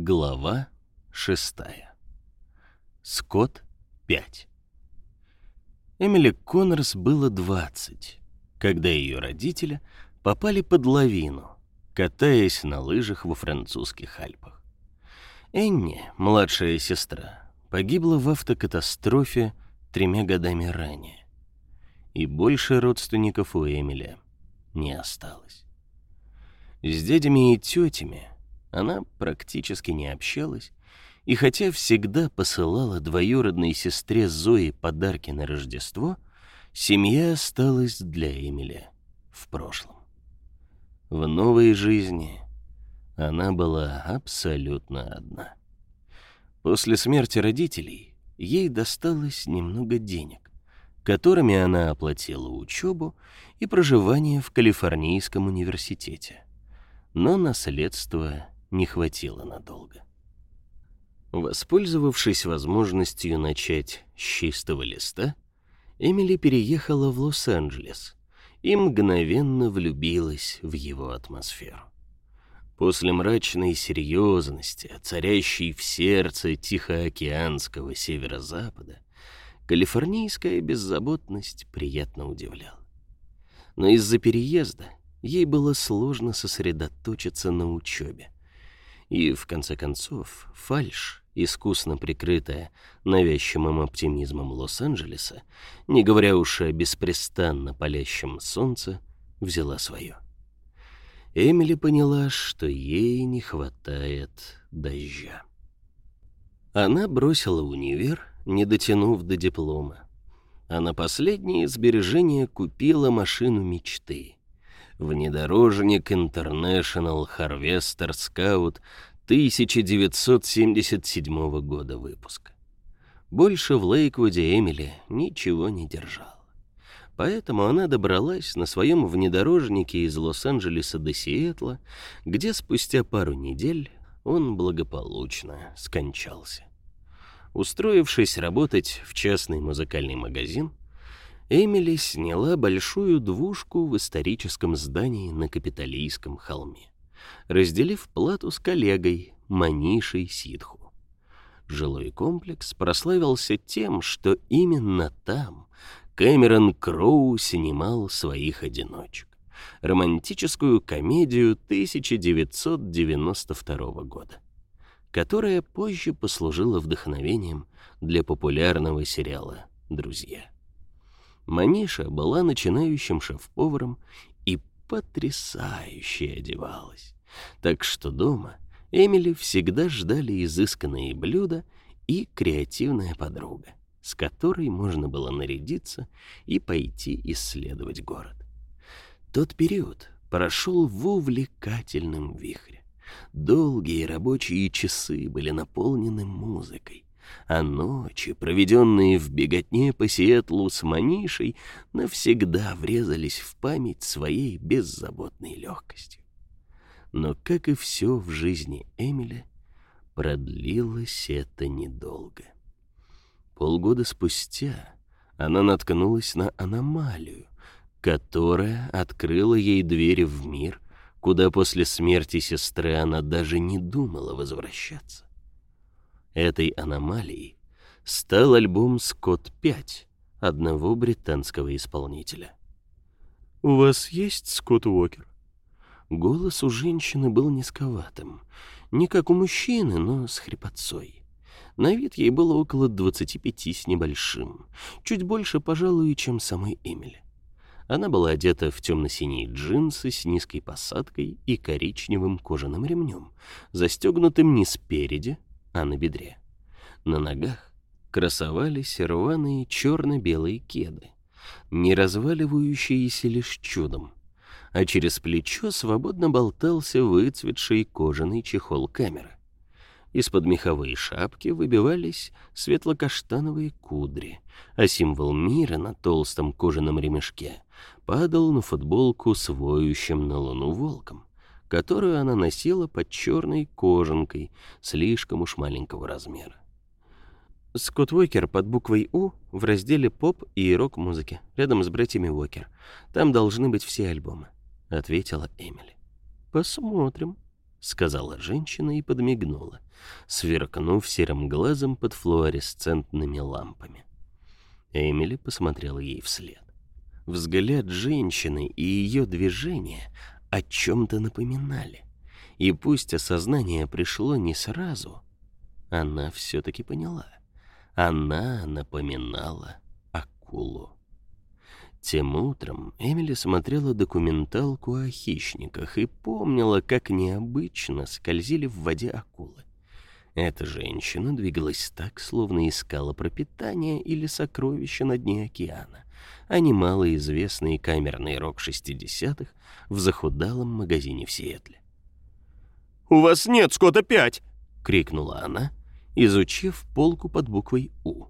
Глава шестая. Скотт 5. Эмили Коннорс было 20, когда ее родители попали под лавину, катаясь на лыжах во французских Альпах. Энни, младшая сестра, погибла в автокатастрофе тремя годами ранее. И больше родственников у Эмили не осталось. С дядями и тетями она практически не общалась, и хотя всегда посылала двоюродной сестре Зои подарки на Рождество, семья осталась для Эмили в прошлом. В новой жизни она была абсолютно одна. После смерти родителей ей досталось немного денег, которыми она оплатила учебу и проживание в Калифорнийском университете. Но наследство не хватило надолго. Воспользовавшись возможностью начать с чистого листа, Эмили переехала в Лос-Анджелес и мгновенно влюбилась в его атмосферу. После мрачной серьезности, царящей в сердце Тихоокеанского северо-запада, калифорнийская беззаботность приятно удивляла. Но из-за переезда ей было сложно сосредоточиться на учебе. И, в конце концов, фальшь, искусно прикрытая навязчивым оптимизмом Лос-Анджелеса, не говоря уж о беспрестанно палящем солнце, взяла свое. Эмили поняла, что ей не хватает дождя. Она бросила универ, не дотянув до диплома, а на последние сбережения купила машину мечты — внедорожник International Harvester Scout 1977 года выпуска. Больше в Лейквуде Эмили ничего не держала. Поэтому она добралась на своем внедорожнике из Лос-Анджелеса до Сиэтла, где спустя пару недель он благополучно скончался. Устроившись работать в частный музыкальный магазин, Эмили сняла большую двушку в историческом здании на Капитолийском холме, разделив плату с коллегой Манишей Ситху. Жилой комплекс прославился тем, что именно там Кэмерон Кроу снимал своих одиночек. Романтическую комедию 1992 года, которая позже послужила вдохновением для популярного сериала «Друзья». Маниша была начинающим шеф-поваром и потрясающе одевалась. Так что дома Эмили всегда ждали изысканные блюда и креативная подруга, с которой можно было нарядиться и пойти исследовать город. Тот период прошел в увлекательном вихре. Долгие рабочие часы были наполнены музыкой, а ночи, проведенные в беготне по Сиэтлу с Манишей, навсегда врезались в память своей беззаботной легкостью. Но, как и все в жизни Эмили, продлилось это недолго. Полгода спустя она наткнулась на аномалию, которая открыла ей двери в мир, куда после смерти сестры она даже не думала возвращаться. Этой аномалией стал альбом «Скотт 5» одного британского исполнителя. «У вас есть Скотт Уокер?» Голос у женщины был низковатым, не как у мужчины, но с хрипотцой. На вид ей было около двадцати пяти с небольшим, чуть больше, пожалуй, чем самой Эмили. Она была одета в темно-синие джинсы с низкой посадкой и коричневым кожаным ремнем, застегнутым не спереди, а на бедре. На ногах красовались рваные черно-белые кеды, не разваливающиеся лишь чудом, а через плечо свободно болтался выцветший кожаный чехол камеры. Из-под меховой шапки выбивались светло-каштановые кудри, а символ мира на толстом кожаном ремешке падал на футболку с воющим на луну волком которую она носила под черной кожанкой слишком уж маленького размера. Скотт Уокер под буквой «У» в разделе «Поп» и «Рок-музыки», рядом с братьями Уокер. Там должны быть все альбомы», — ответила Эмили. «Посмотрим». — сказала женщина и подмигнула, сверкнув серым глазом под флуоресцентными лампами. Эмили посмотрела ей вслед. Взгляд женщины и ее движения о чем-то напоминали. И пусть осознание пришло не сразу, она все-таки поняла. Она напоминала акулу. Тем утром Эмили смотрела документалку о хищниках и помнила, как необычно скользили в воде акулы. Эта женщина двигалась так, словно искала пропитание или сокровища на дне океана, а не малоизвестный камерный рок 60-х в захудалом магазине в Сиэтле. «У вас нет Скотта-5!» — крикнула она, изучив полку под буквой «У».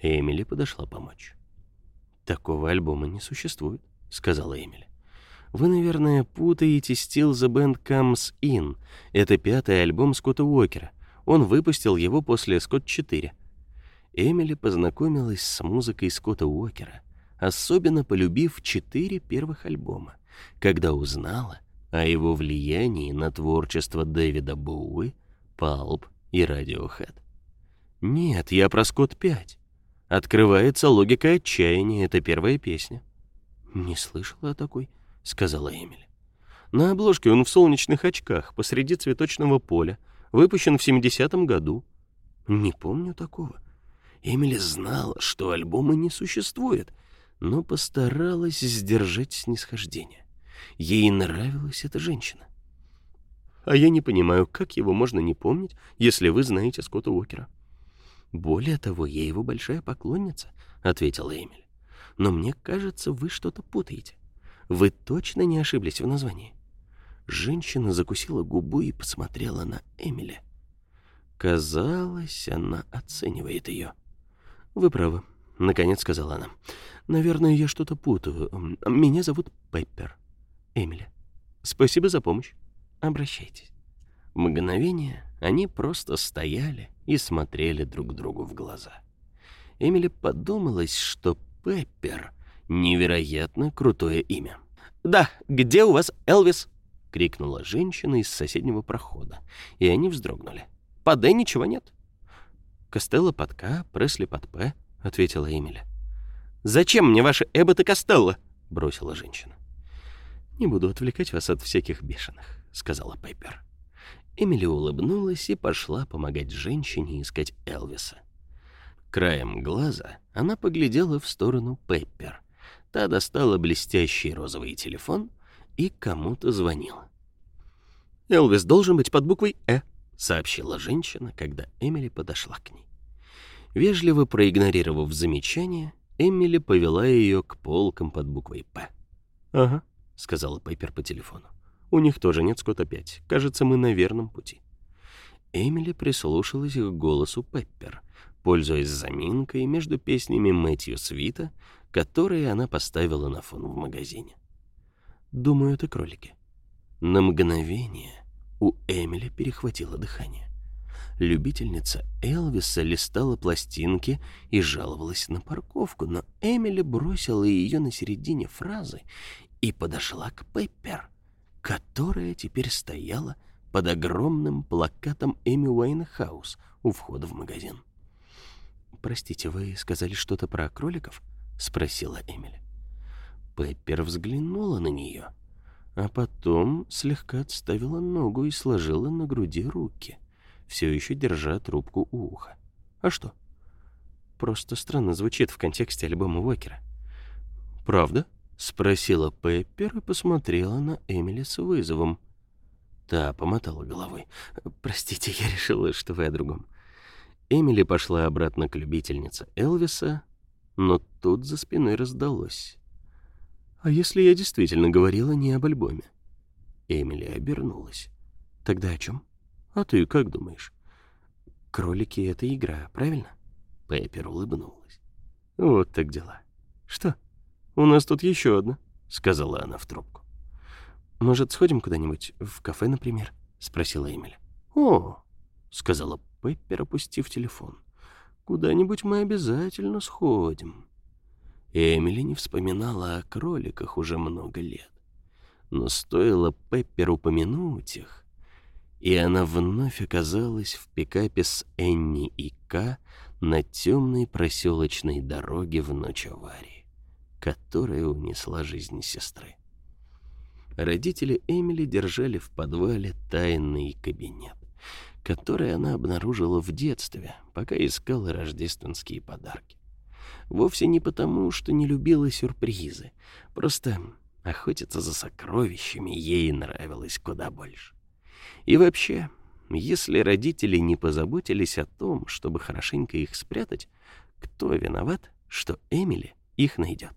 Эмили подошла помочь. «Такого альбома не существует», — сказала Эмили. «Вы, наверное, путаете Still the Band Comes In. Это пятый альбом Скотта Уокера. Он выпустил его после Скотт-4». Эмили познакомилась с музыкой Скотта Уокера, особенно полюбив четыре первых альбома, когда узнала о его влиянии на творчество Дэвида Боуи, Палп и Radiohead. Нет, я про Скотт-5. Открывается логика отчаяния, это первая песня. Не слышала о такой, сказала Эмили. На обложке он в солнечных очках посреди цветочного поля, выпущен в 70-м году. Не помню такого. Эмили знала, что альбома не существует, но постаралась сдержать снисхождение. Ей нравилась эта женщина. А я не понимаю, как его можно не помнить, если вы знаете Скотта Уокера. «Более того, я его большая поклонница», — ответила Эмили. «Но мне кажется, вы что-то путаете. Вы точно не ошиблись в названии?» Женщина закусила губу и посмотрела на Эмили. Казалось, она оценивает ее. «Вы правы», — наконец сказала она. «Наверное, я что-то путаю. Меня зовут Пеппер. Эмили. Спасибо за помощь. Обращайтесь». Мгновение они просто стояли и смотрели друг другу в глаза. Эмили подумалось, что Пеппер — невероятно крутое имя. «Да, где у вас Элвис?» — крикнула женщина из соседнего прохода, и они вздрогнули. «Под «Д» ничего нет». «Костелло под К, Пресли под П», — ответила Эмили. «Зачем мне ваши Эббот и Костелло?» — бросила женщина. «Не буду отвлекать вас от всяких бешеных», — сказала Пеппер. Эмили улыбнулась и пошла помогать женщине искать Элвиса. Краем глаза она поглядела в сторону Пеппер. Та достала блестящий розовый телефон и кому-то звонила. «Элвис должен быть под буквой «Э», — сообщила женщина, когда Эмили подошла к ней. Вежливо проигнорировав замечание, Эмили повела ее к полкам под буквой «П». «Ага», — сказала Пеппер по телефону. У них тоже нет скотта 5. Кажется, мы на верном пути. Эмили прислушалась к голосу Пеппер, пользуясь заминкой между песнями Мэтью Свита, которые она поставила на фон в магазине. Думаю, это кролики. На мгновение у Эмили перехватило дыхание. Любительница Элвиса листала пластинки и жаловалась на парковку, но Эмили бросила ее на середине фразы и подошла к Пеппер которая теперь стояла под огромным плакатом Эми Уэйнхаус у входа в магазин. «Простите, вы сказали что-то про кроликов?» — спросила Эмили. Пеппер взглянула на нее, а потом слегка отставила ногу и сложила на груди руки, все еще держа трубку у уха. «А что?» «Просто странно звучит в контексте альбома Уокера». «Правда?» — спросила Пеппер и посмотрела на Эмили с вызовом. Та помотала головой. «Простите, я решила, что вы о другом». Эмили пошла обратно к любительнице Элвиса, но тут за спиной раздалось. «А если я действительно говорила не об альбоме?» Эмили обернулась. «Тогда о чем? А ты как думаешь?» «Кролики — это игра, правильно?» Пеппер улыбнулась. «Вот так дела. Что?» «У нас тут еще одна», — сказала она в трубку. «Может, сходим куда-нибудь? В кафе, например?» — спросила Эмили. «О», — сказала Пеппер, опустив телефон. «Куда-нибудь мы обязательно сходим». Эмили не вспоминала о кроликах уже много лет. Но стоило Пеппер упомянуть их, И она вновь оказалась в пикапе с Энни и К на темной проселочной дороге в ночь аварии, которая унесла жизнь сестры. Родители Эмили держали в подвале тайный кабинет, который она обнаружила в детстве, пока искала рождественские подарки. Вовсе не потому, что не любила сюрпризы, просто охотиться за сокровищами ей нравилось куда больше. И вообще, если родители не позаботились о том, чтобы хорошенько их спрятать, кто виноват, что Эмили их найдет?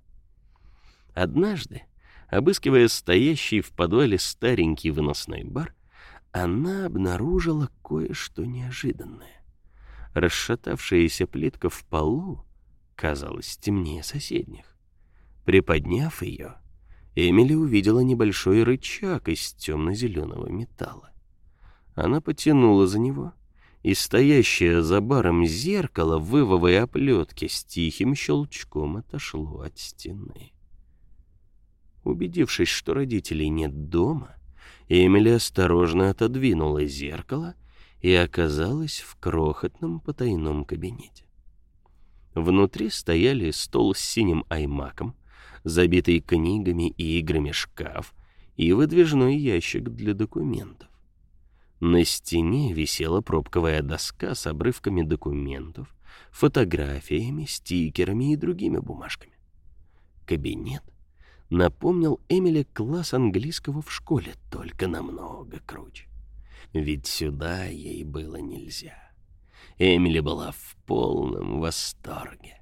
Однажды, обыскивая стоящий в подвале старенький выносной бар, она обнаружила кое-что неожиданное. Расшатавшаяся плитка в полу казалась темнее соседних. Приподняв ее, Эмили увидела небольшой рычаг из темно-зеленого металла. Она потянула за него, и стоящее за баром зеркало вывовой оплетке с тихим щелчком отошло от стены. Убедившись, что родителей нет дома, Эмили осторожно отодвинула зеркало и оказалась в крохотном потайном кабинете. Внутри стояли стол с синим аймаком, забитый книгами и играми шкаф и выдвижной ящик для документов. На стене висела пробковая доска с обрывками документов, фотографиями, стикерами и другими бумажками. Кабинет напомнил Эмили класс английского в школе, только намного круче. Ведь сюда ей было нельзя. Эмили была в полном восторге.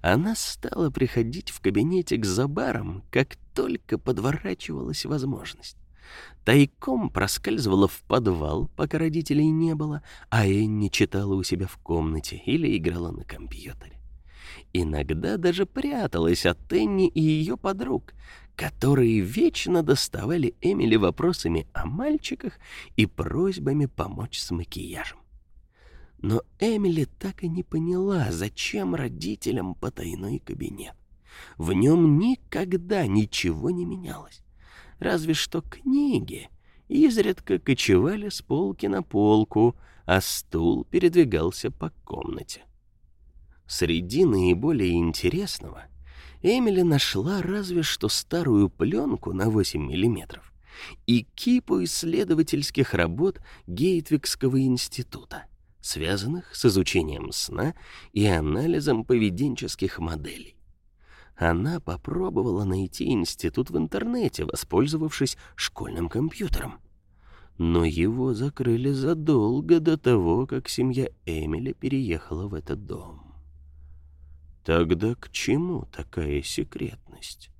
Она стала приходить в кабинетик за баром, как только подворачивалась возможность. Тайком проскальзывала в подвал, пока родителей не было, а Энни читала у себя в комнате или играла на компьютере. Иногда даже пряталась от Энни и ее подруг, которые вечно доставали Эмили вопросами о мальчиках и просьбами помочь с макияжем. Но Эмили так и не поняла, зачем родителям потайной кабинет. В нем никогда ничего не менялось разве что книги изредка кочевали с полки на полку, а стул передвигался по комнате. Среди наиболее интересного Эмили нашла разве что старую пленку на 8 миллиметров и кипу исследовательских работ Гейтвикского института, связанных с изучением сна и анализом поведенческих моделей она попробовала найти институт в интернете, воспользовавшись школьным компьютером. Но его закрыли задолго до того, как семья Эмили переехала в этот дом. Тогда к чему такая секретность?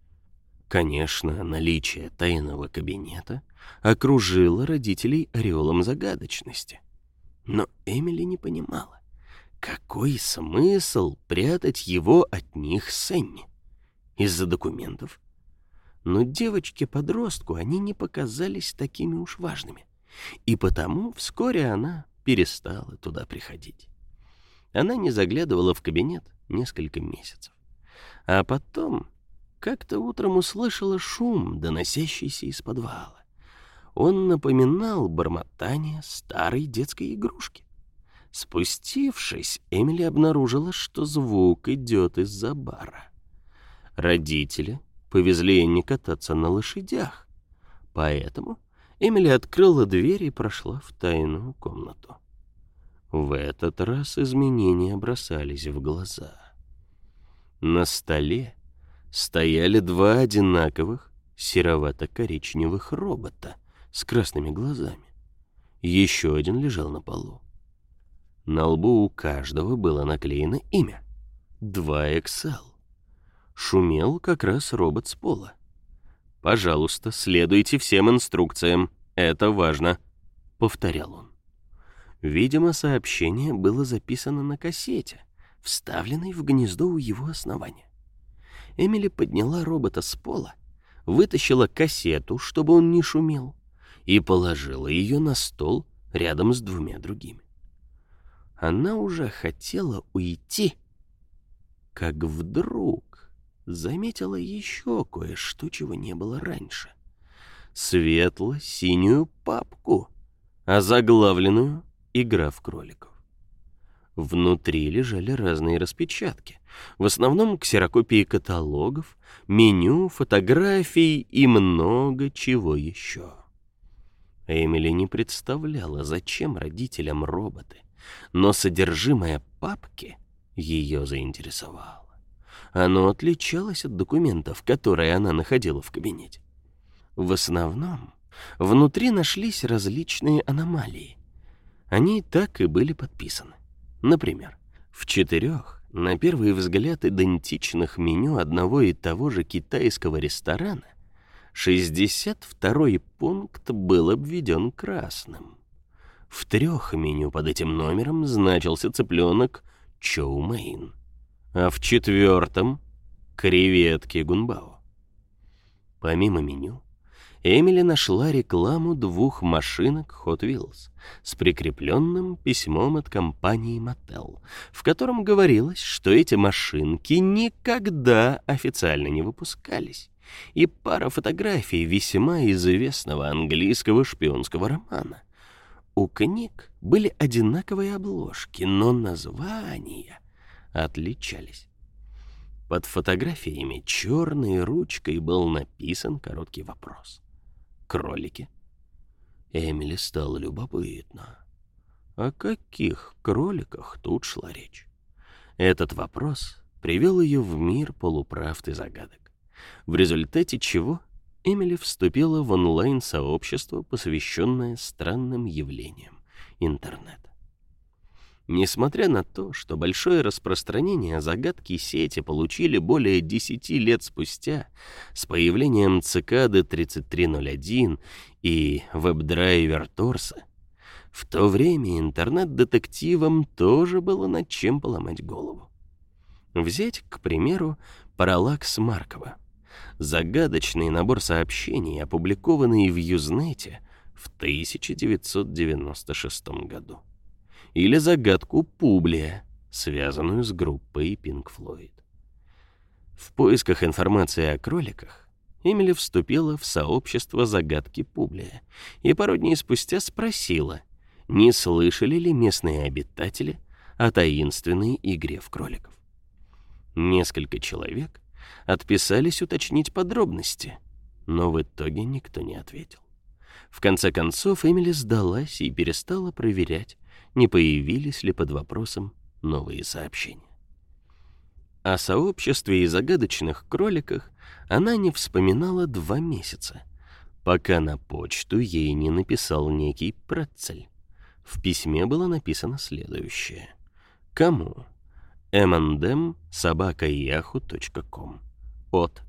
Конечно, наличие тайного кабинета окружило родителей ореолом загадочности. Но Эмили не понимала, какой смысл прятать его от них с Энни? Из-за документов? Но девочке-подростку они не показались такими уж важными. И потому вскоре она перестала туда приходить. Она не заглядывала в кабинет несколько месяцев. А потом как-то утром услышала шум, доносящийся из подвала. Он напоминал бормотание старой детской игрушки. Спустившись, Эмили обнаружила, что звук идет из-за бара. Родители повезли Энни кататься на лошадях. Поэтому Эмили открыла дверь и прошла в тайную комнату. В этот раз изменения бросались в глаза. На столе стояли два одинаковых серовато-коричневых робота с красными глазами. Еще один лежал на полу. На лбу у каждого было наклеено имя. Два Excel шумел как раз робот с пола. «Пожалуйста, следуйте всем инструкциям. Это важно», — повторял он. Видимо, сообщение было записано на кассете, вставленной в гнездо у его основания. Эмили подняла робота с пола, вытащила кассету, чтобы он не шумел, и положила ее на стол рядом с двумя другими. Она уже хотела уйти, как вдруг заметила еще кое-что, чего не было раньше. Светло-синюю папку, озаглавленную «Игра в кроликов». Внутри лежали разные распечатки, в основном ксерокопии каталогов, меню, фотографий и много чего еще. Эмили не представляла, зачем родителям роботы, но содержимое папки ее заинтересовало. Оно отличалось от документов, которые она находила в кабинете. В основном внутри нашлись различные аномалии. Они так и были подписаны. Например, в четырех, на первый взгляд, идентичных меню одного и того же китайского ресторана 62-й пункт был обведен красным. В трех меню под этим номером значился цыпленок Чоу Мэйн, а в четвертом — креветки Гунбао. Помимо меню, Эмили нашла рекламу двух машинок Hot Wheels с прикрепленным письмом от компании Mattel, в котором говорилось, что эти машинки никогда официально не выпускались, и пара фотографий весьма известного английского шпионского романа. У книг были одинаковые обложки, но названия отличались. Под фотографиями черной ручкой был написан короткий вопрос кролики. Эмили стало любопытно. О каких кроликах тут шла речь? Этот вопрос привел ее в мир полуправд и загадок, в результате чего Эмили вступила в онлайн-сообщество, посвященное странным явлениям интернета. Несмотря на то, что большое распространение загадки сети получили более 10 лет спустя с появлением цикады 3301 и веб-драйвер Торса, в то время интернет-детективам тоже было над чем поломать голову. Взять, к примеру, Параллакс Маркова. Загадочный набор сообщений, опубликованный в Юзнете в 1996 году или загадку Публия, связанную с группой Pink Floyd. В поисках информации о кроликах Эмили вступила в сообщество загадки Публия и пару дней спустя спросила, не слышали ли местные обитатели о таинственной игре в кроликов. Несколько человек отписались уточнить подробности, но в итоге никто не ответил. В конце концов Эмили сдалась и перестала проверять, не появились ли под вопросом новые сообщения. О сообществе и загадочных кроликах она не вспоминала два месяца, пока на почту ей не написал некий Прецель. В письме было написано следующее. Кому? M&M собака yahoo.com от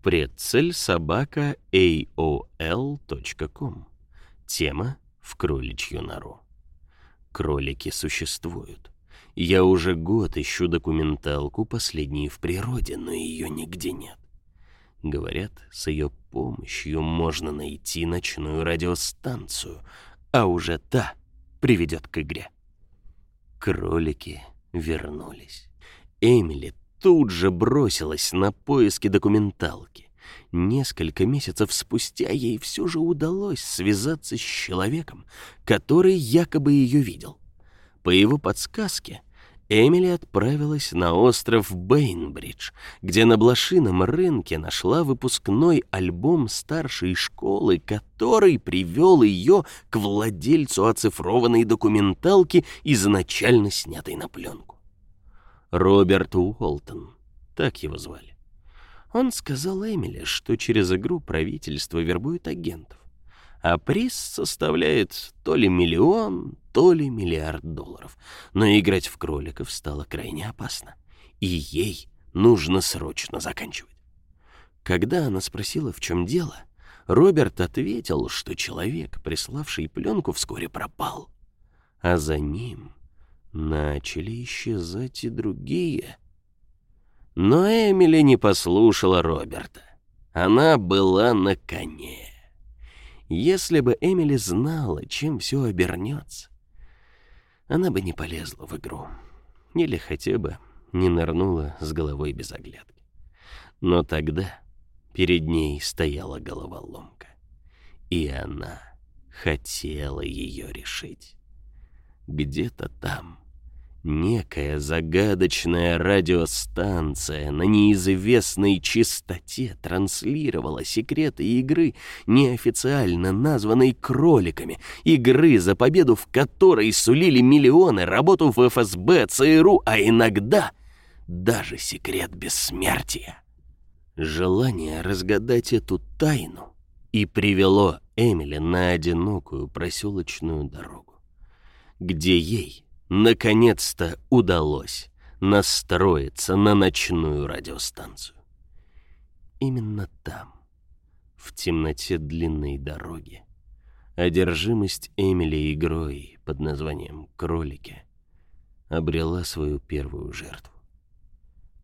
Прецель собака aol.com Тема в кроличью нору. Кролики существуют. Я уже год ищу документалку «Последние в природе», но ее нигде нет. Говорят, с ее помощью можно найти ночную радиостанцию, а уже та приведет к игре. Кролики вернулись. Эмили тут же бросилась на поиски документалки. Несколько месяцев спустя ей все же удалось связаться с человеком, который якобы ее видел. По его подсказке Эмили отправилась на остров Бейнбридж, где на блошином рынке нашла выпускной альбом старшей школы, который привел ее к владельцу оцифрованной документалки, изначально снятой на пленку. Роберт Уолтон, так его звали. Он сказал Эмили, что через игру правительство вербует агентов, а приз составляет то ли миллион, то ли миллиард долларов. Но играть в кроликов стало крайне опасно, и ей нужно срочно заканчивать. Когда она спросила, в чем дело, Роберт ответил, что человек, приславший пленку, вскоре пропал, а за ним начали исчезать и другие — но Эмили не послушала Роберта. Она была на коне. Если бы Эмили знала, чем все обернется, она бы не полезла в игру. Или хотя бы не нырнула с головой без оглядки. Но тогда перед ней стояла головоломка. И она хотела ее решить. Где-то там некая загадочная радиостанция на неизвестной частоте транслировала секреты игры, неофициально названной кроликами, игры, за победу в которой сулили миллионы, работу в ФСБ, ЦРУ, а иногда даже секрет бессмертия. Желание разгадать эту тайну и привело Эмили на одинокую проселочную дорогу, где ей наконец-то удалось настроиться на ночную радиостанцию. Именно там, в темноте длинной дороги, одержимость Эмили игрой под названием «Кролики» обрела свою первую жертву.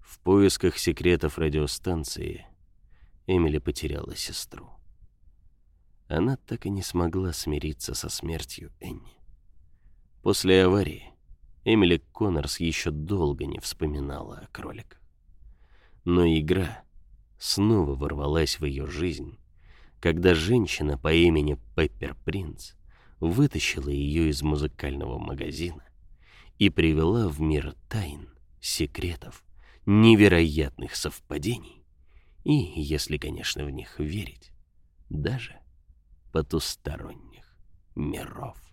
В поисках секретов радиостанции Эмили потеряла сестру. Она так и не смогла смириться со смертью Энни. После аварии Эмили Коннорс еще долго не вспоминала о кроликах. Но игра снова ворвалась в ее жизнь, когда женщина по имени Пеппер Принц вытащила ее из музыкального магазина и привела в мир тайн, секретов, невероятных совпадений и, если, конечно, в них верить, даже потусторонних миров.